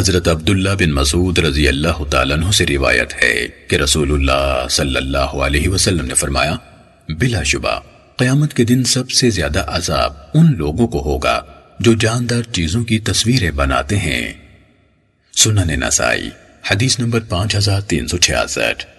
حضرت عبداللہ بن مسعود رضی اللہ تعالیٰ عنہ سے روایت ہے کہ رسول اللہ صلی اللہ علیہ وسلم نے فرمایا، بلا شبہ، قیامت کے دن سب سے زیادہ عذاب ان لوگوں کو ہوگا جو جاندار چیزوں کی تصویریں بناتے ہیں۔ سنن نسائی، حدیث نمبر پانچ ہزار تین سو چھیاسٹھ۔